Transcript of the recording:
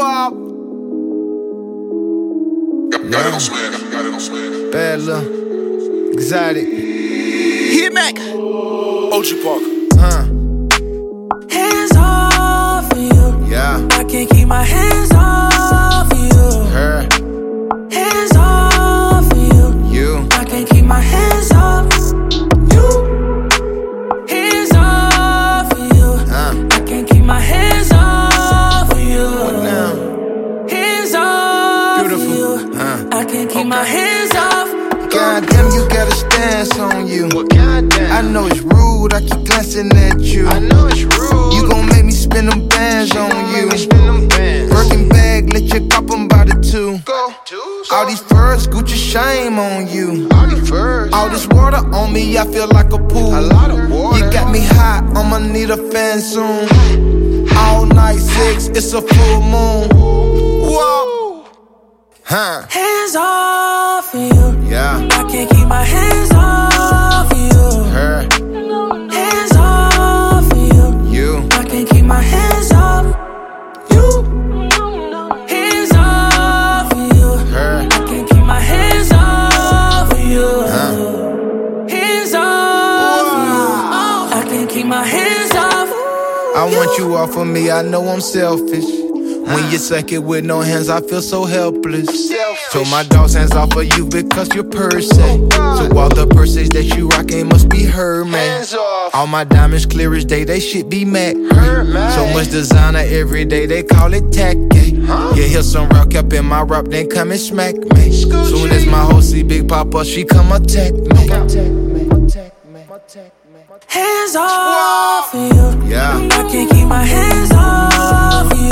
Whoa. Got it on swag. Got it on swag. Bad luck. Exotic. Hit Mac. OG Park. Huh. Hands off you. Yeah. I can't keep my hands off you. Her. Hands off you. You. I can't keep my hands off you. Beautiful. of you. Huh. I can't keep my hands off. Goddamn, you got a stance on you. Well, goddamn. I know it's rude, I keep glancing at you. I know it's rude. You gon' make me spend them bands on you. Make me spin them bands. Birkin bag, let you cop 'em by the two. Go. Two. All these furs, Gucci shame on you. All these furs. All this water on me, I feel like a pool. A lot of water. You got me hot, I'ma need a fan soon. All night six, it's a full moon. Keep my hands off. I want you off of me, I know I'm selfish. When you suck it with no hands, I feel so helpless. So my dog's hands off of you because you're person. So all the purses that you rockin' must be her, man. All my diamonds clear as day, they should be matte. Mac. So much designer every day, they call it tacky. Yeah, hear some rock up in my rap, then come and smack me. Soon as my hoe see Big Papa, she come attack me. Hands off you. Yeah. I can't keep my hands off you.